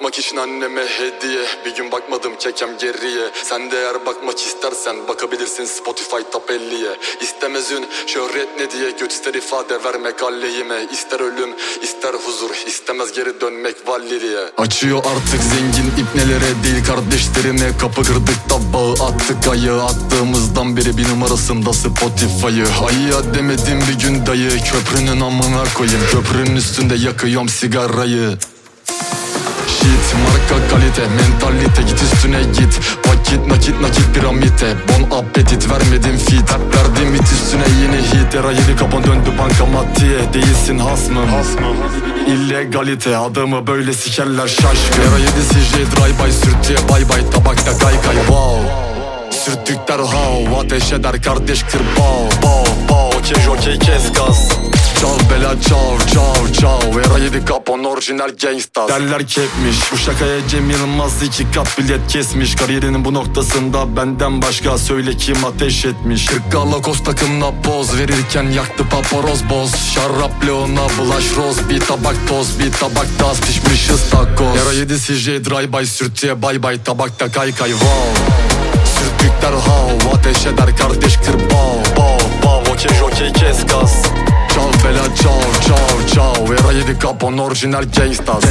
Bakmak için anneme hediye. Bir gün bakmadım kekem geriye. Sen de eğer bakmak istersen Bakabilirsin Spotify top 50'ye İstemez ün şöhret ne diye Göt ister ifade vermek aleyhime İster ölüm ister huzur istemez geri dönmek valliliğe Açıyor artık zengin ipnelere değil kardeşlerine. Kapı kırdık da bağı attık ayı Attığımızdan beri bir numarasında Spotify'ı. Ayıya demedim bir gün dayı Köprünün amına koyayım. Köprünün üstünde yakıyorum sigarayı Shit marka kalite mentalite git üstüne git. Vakit nakit nakit piramite. Bon appetit vermedim fit. Verdim hit üstüne yeni hit. Era yedi kapan döndü bankamatiğe Değilsin hasmım İllegalite adamı böyle sikerler şaşkın. Era yedi CJ drive by sürtüye bay bay Tabakta kay kay wow Sürttük derhav ateş eder kardeş kır bav. Bav bav Okey okey kes gaz. Çal bela çav çav çav Era yedi kapon orijinal gangsta. Derler kepmiş bu şakaya Cem Yılmaz iki kat bilet kesmiş. Kariyerinin bu noktasında benden başka söyle kim ateş etmiş. Kırklarla kos takımla poz verirken yaktı paparoz boz. Şarap leona bulaş roz bir tabak toz bir tabak tas pişmişiz takoz Era yedi CJ dry by sürtüye bay bay tabakta kay kay wow Sürtük derhav ateş eder kardeş kır bav bav bav Okey jokey kes gaz Çal bela çav çav çav Era yedi kapon orijinal gangstas